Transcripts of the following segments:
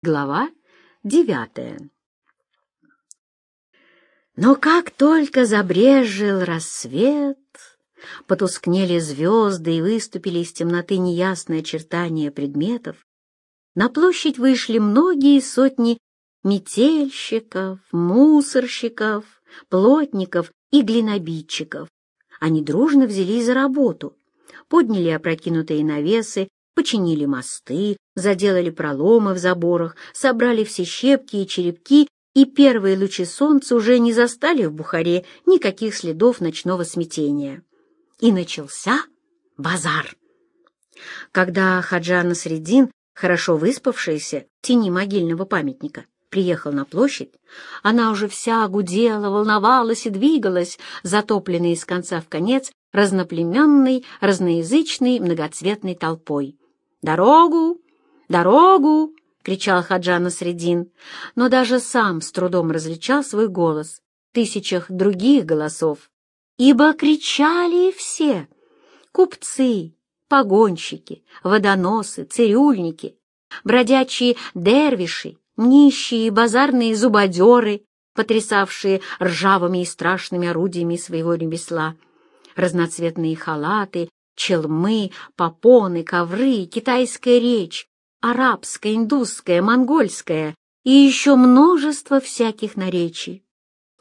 Глава девятая Но как только забрежил рассвет, потускнели звезды и выступили из темноты неясные очертания предметов, на площадь вышли многие сотни метельщиков, мусорщиков, плотников и глинобитчиков. Они дружно взялись за работу, подняли опрокинутые навесы, починили мосты, заделали проломы в заборах, собрали все щепки и черепки, и первые лучи солнца уже не застали в Бухаре никаких следов ночного смятения. И начался базар. Когда Хаджана Средин, хорошо выспавшаяся в тени могильного памятника, приехал на площадь, она уже вся гудела, волновалась и двигалась, затопленная из конца в конец разноплеменной, разноязычной, многоцветной толпой. «Дорогу! Дорогу!» — кричал Хаджана Средин, но даже сам с трудом различал свой голос в тысячах других голосов, ибо кричали все — купцы, погонщики, водоносы, цирюльники, бродячие дервиши, нищие базарные зубодеры, потрясавшие ржавыми и страшными орудиями своего ремесла, разноцветные халаты челмы, попоны, ковры, китайская речь, арабская, индусская, монгольская и еще множество всяких наречий.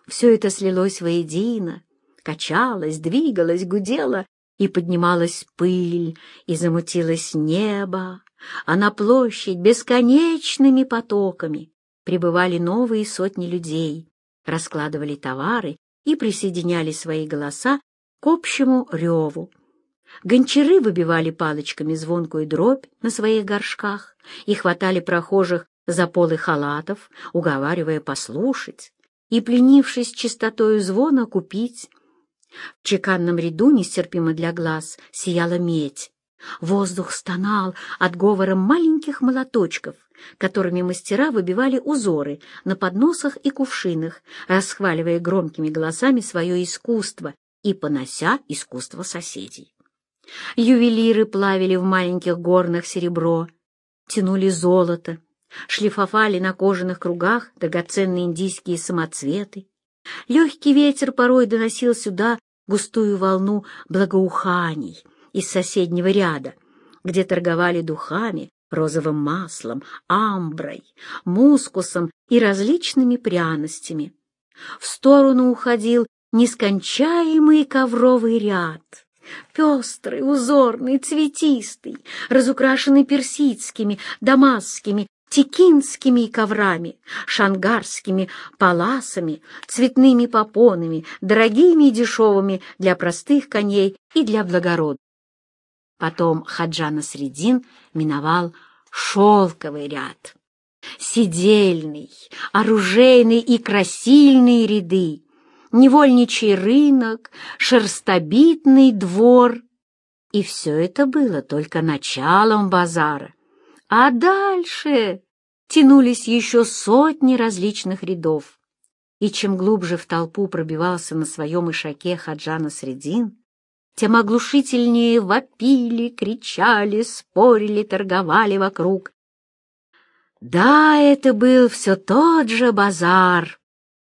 Все это слилось воедино, качалось, двигалось, гудело, и поднималась пыль, и замутилось небо, а на площадь бесконечными потоками прибывали новые сотни людей, раскладывали товары и присоединяли свои голоса к общему реву. Гончары выбивали палочками звонкую дробь на своих горшках и хватали прохожих за полы халатов, уговаривая послушать и, пленившись чистотою звона, купить. В чеканном ряду, нестерпимо для глаз, сияла медь. Воздух стонал от говора маленьких молоточков, которыми мастера выбивали узоры на подносах и кувшинах, расхваливая громкими голосами свое искусство и понося искусство соседей. Ювелиры плавили в маленьких горных серебро, тянули золото, шлифовали на кожаных кругах драгоценные индийские самоцветы. Легкий ветер порой доносил сюда густую волну благоуханий из соседнего ряда, где торговали духами, розовым маслом, амброй, мускусом и различными пряностями. В сторону уходил нескончаемый ковровый ряд — пестрый, узорный, цветистый, разукрашенный персидскими, дамасскими, текинскими коврами, шангарскими паласами, цветными попонами, дорогими и дешевыми для простых коней и для благородных. Потом Хаджана Средин миновал шелковый ряд, сидельный, оружейный и красильные ряды, невольничий рынок, шерстобитный двор. И все это было только началом базара. А дальше тянулись еще сотни различных рядов. И чем глубже в толпу пробивался на своем ишаке Хаджана Средин, тем оглушительнее вопили, кричали, спорили, торговали вокруг. Да, это был все тот же базар,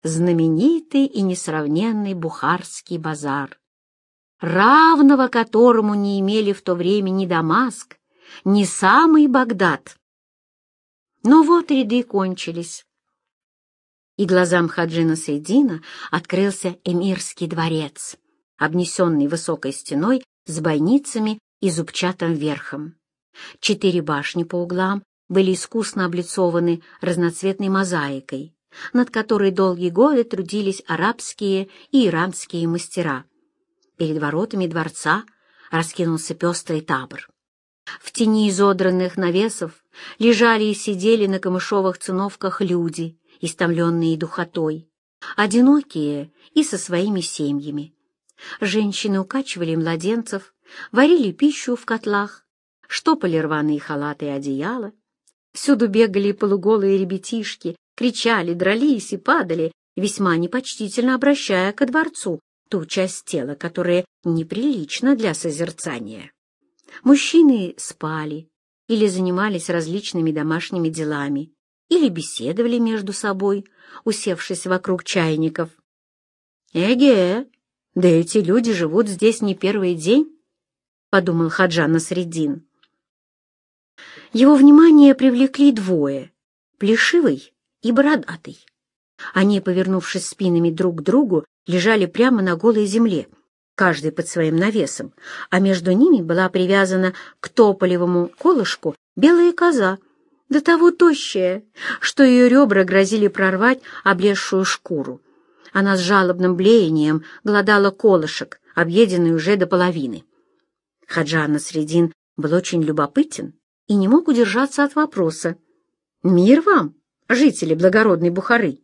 знаменитый и несравненный Бухарский базар, равного которому не имели в то время ни Дамаск, ни самый Багдад. Но вот ряды кончились, и глазам Хаджина Сейдина открылся Эмирский дворец, обнесенный высокой стеной с бойницами и зубчатым верхом. Четыре башни по углам были искусно облицованы разноцветной мозаикой, над которой долгие годы трудились арабские и иранские мастера. Перед воротами дворца раскинулся пестрый табор. В тени изодранных навесов лежали и сидели на камышовых циновках люди, истомленные духотой, одинокие и со своими семьями. Женщины укачивали младенцев, варили пищу в котлах, штопали рваные халаты и одеяла. Всюду бегали полуголые ребятишки кричали, дрались и падали, весьма непочтительно обращая ко дворцу ту часть тела, которая неприлична для созерцания. Мужчины спали или занимались различными домашними делами, или беседовали между собой, усевшись вокруг чайников. «Эге, да эти люди живут здесь не первый день», — подумал Хаджан Насреддин. Его внимание привлекли двое — Плешивый и Бородатый. Они, повернувшись спинами друг к другу, лежали прямо на голой земле, каждый под своим навесом, а между ними была привязана к тополевому колышку белая коза, до того тощая, что ее ребра грозили прорвать облезшую шкуру. Она с жалобным блеянием гладала колышек, объеденный уже до половины. Хаджан Средин был очень любопытен и не мог удержаться от вопроса. «Мир вам, жители благородной Бухары!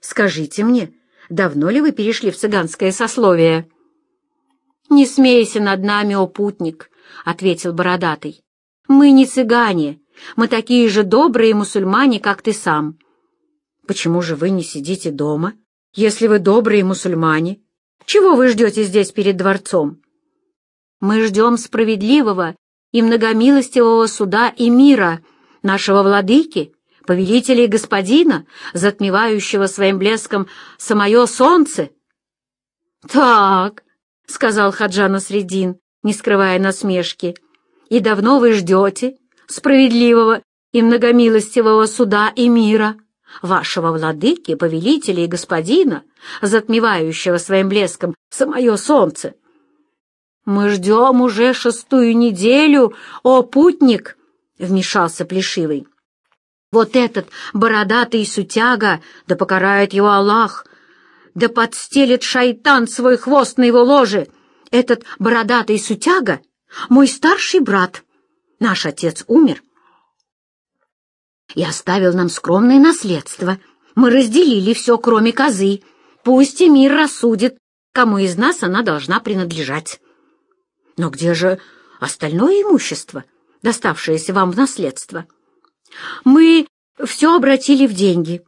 Скажите мне, давно ли вы перешли в цыганское сословие?» «Не смейся над нами, о путник!» — ответил бородатый. «Мы не цыгане, мы такие же добрые мусульмане, как ты сам». «Почему же вы не сидите дома, если вы добрые мусульмане? Чего вы ждете здесь перед дворцом?» «Мы ждем справедливого и многомилостивого суда и мира, нашего владыки, повелителя и господина, затмевающего своим блеском самое солнце». «Так», — сказал Хаджана Средин, не скрывая насмешки, — «и давно вы ждете?» справедливого и многомилостивого суда и мира, вашего владыки, повелителя и господина, затмевающего своим блеском самое солнце. «Мы ждем уже шестую неделю, о путник!» — вмешался Плешивый. «Вот этот бородатый сутяга, да покарает его Аллах, да подстелит шайтан свой хвост на его ложе! Этот бородатый сутяга — мой старший брат!» Наш отец умер и оставил нам скромное наследство. Мы разделили все, кроме козы. Пусть и мир рассудит, кому из нас она должна принадлежать. Но где же остальное имущество, доставшееся вам в наследство? Мы все обратили в деньги,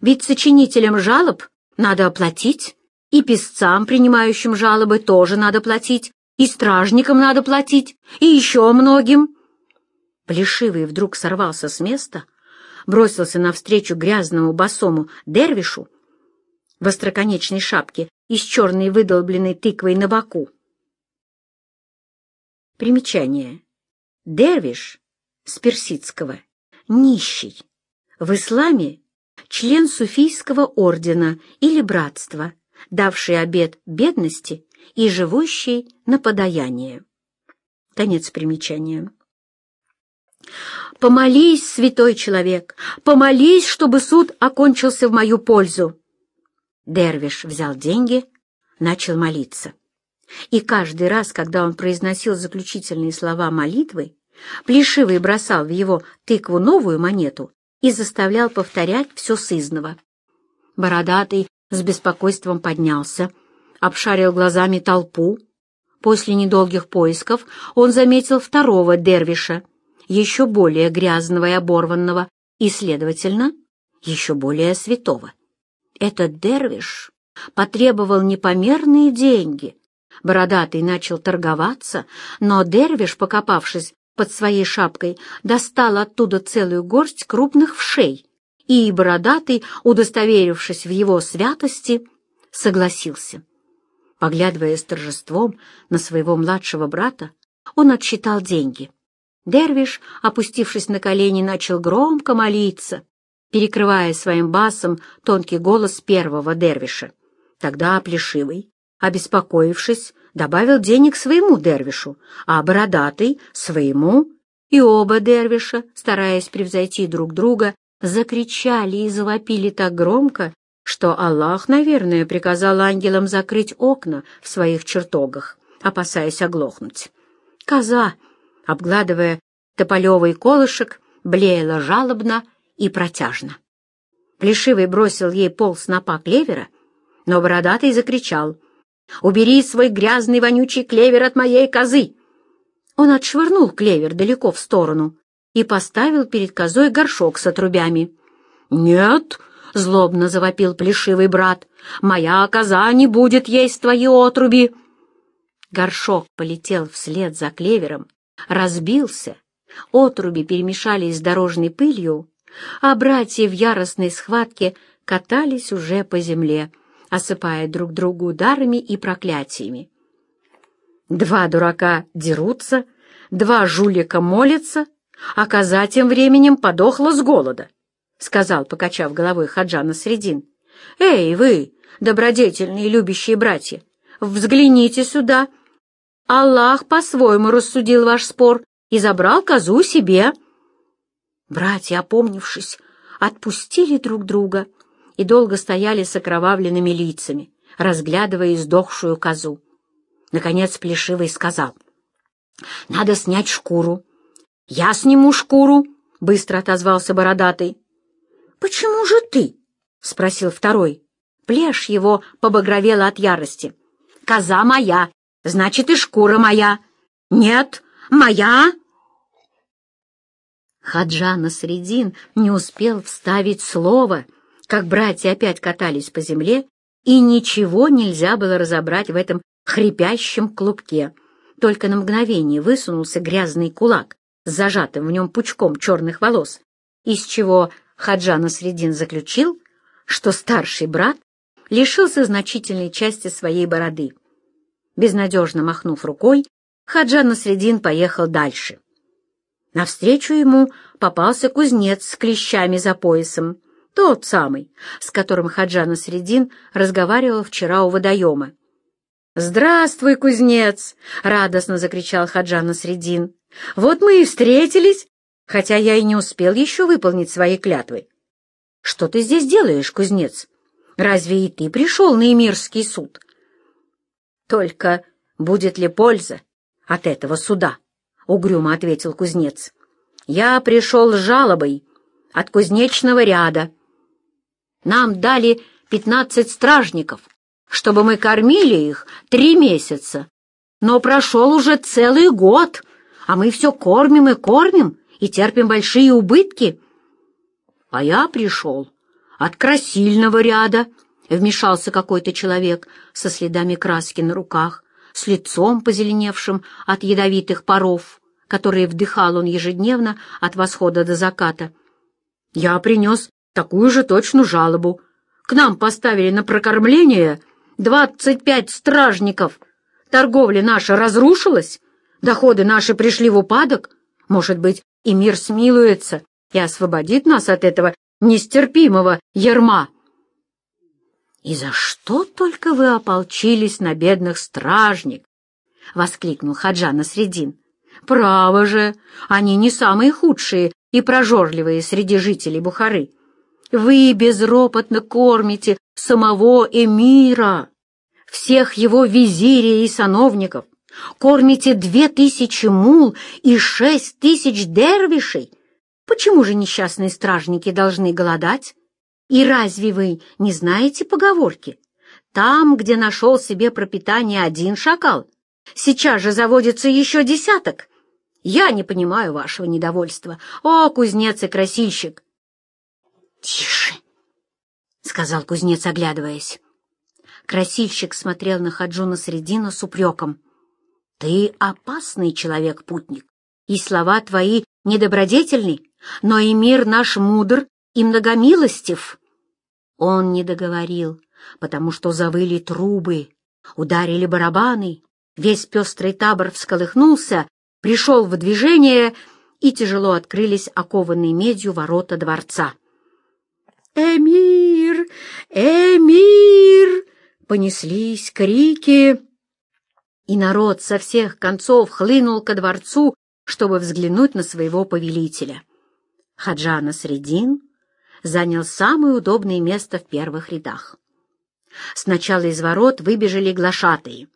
ведь сочинителям жалоб надо оплатить, и писцам, принимающим жалобы, тоже надо платить, и стражникам надо платить, и еще многим. Плешивый вдруг сорвался с места, бросился навстречу грязному босому дервишу в остроконечной шапке и с черной выдолбленной тыквой на боку. Примечание. Дервиш с персидского «нищий». В исламе член суфийского ордена или братства, давший обет бедности и живущий на подаяние. Конец примечания. «Помолись, святой человек, помолись, чтобы суд окончился в мою пользу!» Дервиш взял деньги, начал молиться. И каждый раз, когда он произносил заключительные слова молитвы, Плешивый бросал в его тыкву новую монету и заставлял повторять все сызново. Бородатый с беспокойством поднялся, обшарил глазами толпу. После недолгих поисков он заметил второго дервиша — еще более грязного и оборванного, и, следовательно, еще более святого. Этот дервиш потребовал непомерные деньги. Бородатый начал торговаться, но дервиш, покопавшись под своей шапкой, достал оттуда целую горсть крупных вшей, и Бородатый, удостоверившись в его святости, согласился. Поглядывая с торжеством на своего младшего брата, он отсчитал деньги — Дервиш, опустившись на колени, начал громко молиться, перекрывая своим басом тонкий голос первого дервиша. Тогда Плешивый, обеспокоившись, добавил денег своему дервишу, а бородатый — своему, и оба дервиша, стараясь превзойти друг друга, закричали и завопили так громко, что Аллах, наверное, приказал ангелам закрыть окна в своих чертогах, опасаясь оглохнуть. Коза обгладывая тополевый колышек, блеяла жалобно и протяжно. Плешивый бросил ей пол снопа клевера, но бородатый закричал «Убери свой грязный вонючий клевер от моей козы!» Он отшвырнул клевер далеко в сторону и поставил перед козой горшок с отрубями. «Нет!» — злобно завопил плешивый брат. «Моя коза не будет есть твои отруби!» Горшок полетел вслед за клевером разбился, отруби перемешались с дорожной пылью, а братья в яростной схватке катались уже по земле, осыпая друг друга ударами и проклятиями. Два дурака дерутся, два жулика молятся, а коза тем временем подохла с голода, — сказал, покачав головой Хаджана Средин. — Эй, вы, добродетельные любящие братья, взгляните сюда. Аллах по-своему рассудил ваш спор и забрал козу себе. Братья, опомнившись, отпустили друг друга и долго стояли с окровавленными лицами, разглядывая издохшую козу. Наконец Плешивый сказал, «Надо снять шкуру». «Я сниму шкуру», — быстро отозвался Бородатый. «Почему же ты?» — спросил второй. Плешь его побагровела от ярости. «Коза моя, значит, и шкура моя». «Нет, моя!» Хаджа Насредин не успел вставить слово, как братья опять катались по земле, и ничего нельзя было разобрать в этом хрипящем клубке. Только на мгновение высунулся грязный кулак с зажатым в нем пучком черных волос, из чего Хаджа Насредин заключил, что старший брат лишился значительной части своей бороды. Безнадежно махнув рукой, Хаджа Насредин поехал дальше. Навстречу ему попался кузнец с клещами за поясом, тот самый, с которым Хаджа Насредин разговаривал вчера у водоема. «Здравствуй, кузнец!» — радостно закричал Хаджа Насредин. «Вот мы и встретились, хотя я и не успел еще выполнить свои клятвы. Что ты здесь делаешь, кузнец? Разве и ты пришел на Эмирский суд?» «Только будет ли польза от этого суда?» — угрюмо ответил кузнец. «Я пришел с жалобой от кузнечного ряда. Нам дали пятнадцать стражников, чтобы мы кормили их три месяца. Но прошел уже целый год, а мы все кормим и кормим и терпим большие убытки. А я пришел от красильного ряда, — вмешался какой-то человек со следами краски на руках с лицом позеленевшим от ядовитых паров, которые вдыхал он ежедневно от восхода до заката. «Я принес такую же точную жалобу. К нам поставили на прокормление двадцать пять стражников. Торговля наша разрушилась, доходы наши пришли в упадок. Может быть, и мир смилуется и освободит нас от этого нестерпимого ерма». «И за что только вы ополчились на бедных стражник?» — воскликнул Хаджана Средин. «Право же, они не самые худшие и прожорливые среди жителей Бухары. Вы безропотно кормите самого эмира, всех его визирей и сановников, кормите две тысячи мул и шесть тысяч дервишей. Почему же несчастные стражники должны голодать?» И разве вы не знаете поговорки? Там, где нашел себе пропитание один шакал, сейчас же заводится еще десяток. Я не понимаю вашего недовольства. О, кузнец и красильщик! — Тише! — сказал кузнец, оглядываясь. Красильщик смотрел на Хаджуна Средина с упреком. — Ты опасный человек-путник, и слова твои недобродетельны, но и мир наш мудр и многомилостив. Он не договорил, потому что завыли трубы, ударили барабаны, весь пестрый табор всколыхнулся, пришел в движение, и тяжело открылись окованные медью ворота дворца. «Эмир! Эмир!» Понеслись крики, и народ со всех концов хлынул ко дворцу, чтобы взглянуть на своего повелителя. Хаджана Средин занял самое удобное место в первых рядах. Сначала из ворот выбежали глашатые.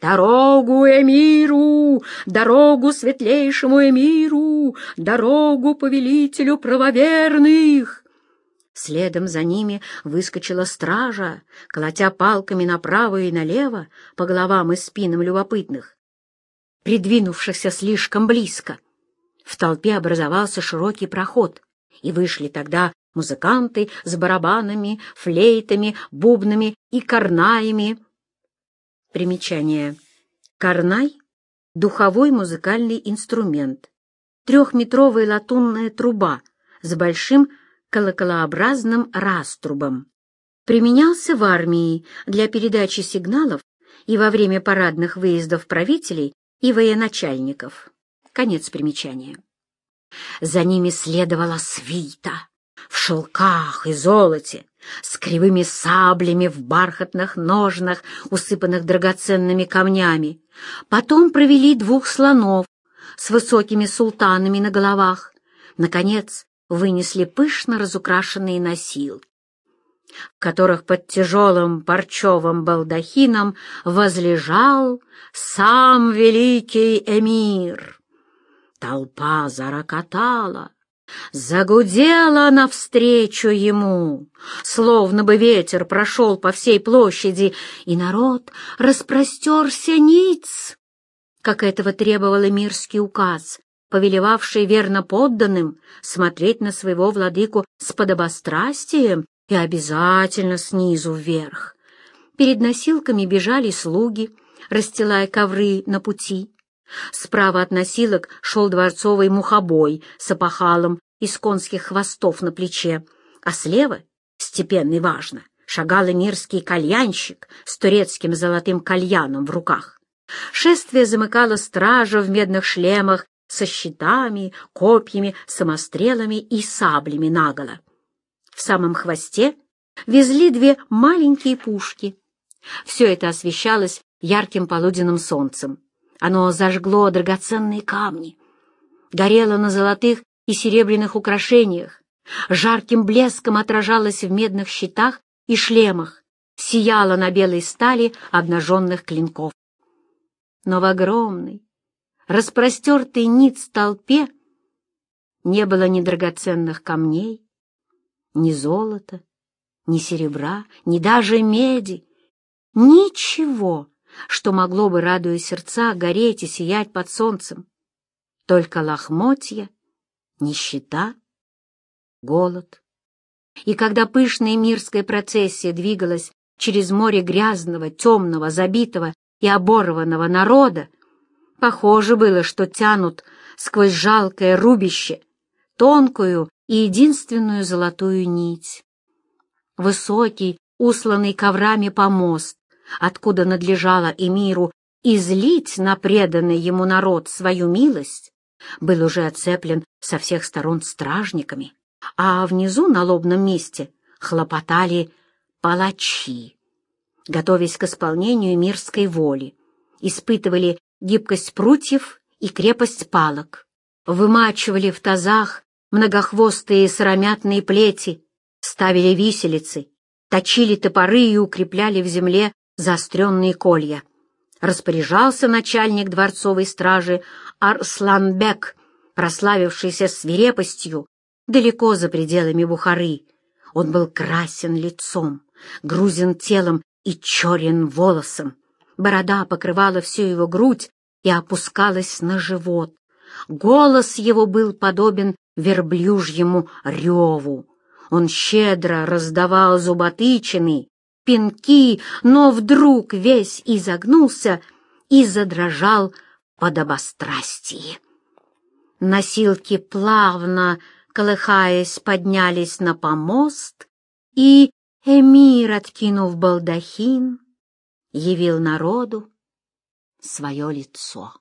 «Дорогу Эмиру! Дорогу светлейшему Эмиру! Дорогу повелителю правоверных!» Следом за ними выскочила стража, колотя палками направо и налево по головам и спинам любопытных, придвинувшихся слишком близко. В толпе образовался широкий проход, и вышли тогда музыканты с барабанами, флейтами, бубнами и карнаями. Примечание. Карнай — духовой музыкальный инструмент, трехметровая латунная труба с большим колоколообразным раструбом. Применялся в армии для передачи сигналов и во время парадных выездов правителей и военачальников. Конец примечания. За ними следовала свита в шелках и золоте, с кривыми саблями в бархатных ножнах, усыпанных драгоценными камнями. Потом провели двух слонов с высокими султанами на головах. Наконец, вынесли пышно разукрашенные носилки, в которых под тяжелым парчевым балдахином возлежал сам великий эмир. Толпа зарокотала, загудела навстречу ему, словно бы ветер прошел по всей площади, и народ распростерся ниц, как этого требовал эмирский указ, повелевавший верно подданным смотреть на своего владыку с подобострастием и обязательно снизу вверх. Перед носилками бежали слуги, расстилая ковры на пути. Справа от носилок шел дворцовый мухобой с опахалом из конских хвостов на плече, а слева, степенно и важно, шагал эмирский кальянщик с турецким золотым кальяном в руках. Шествие замыкало стража в медных шлемах со щитами, копьями, самострелами и саблями наголо. В самом хвосте везли две маленькие пушки. Все это освещалось ярким полуденным солнцем. Оно зажгло драгоценные камни, горело на золотых и серебряных украшениях, жарким блеском отражалось в медных щитах и шлемах, сияло на белой стали обнаженных клинков. Но в огромной, распростертой ниц толпе не было ни драгоценных камней, ни золота, ни серебра, ни даже меди, ничего, что могло бы, радуя сердца, гореть и сиять под солнцем. Только лохмотья, нищета, голод. И когда пышная мирская процессия двигалась через море грязного, темного, забитого и оборванного народа, похоже было, что тянут сквозь жалкое рубище тонкую и единственную золотую нить. Высокий, усланный коврами помост, откуда надлежало эмиру излить на преданный ему народ свою милость, был уже оцеплен со всех сторон стражниками, а внизу на лобном месте хлопотали палачи, готовясь к исполнению мирской воли, испытывали гибкость прутьев и крепость палок, вымачивали в тазах многохвостые сыромятные плети, ставили виселицы, точили топоры и укрепляли в земле заостренные колья. Распоряжался начальник дворцовой стражи Арсланбек, прославившийся свирепостью далеко за пределами Бухары. Он был красен лицом, грузен телом и черен волосом. Борода покрывала всю его грудь и опускалась на живот. Голос его был подобен верблюжьему реву. Он щедро раздавал зуботычины, пинки, но вдруг весь изогнулся и задрожал под обострастие. Носилки плавно, колыхаясь, поднялись на помост, и эмир, откинув балдахин, явил народу свое лицо.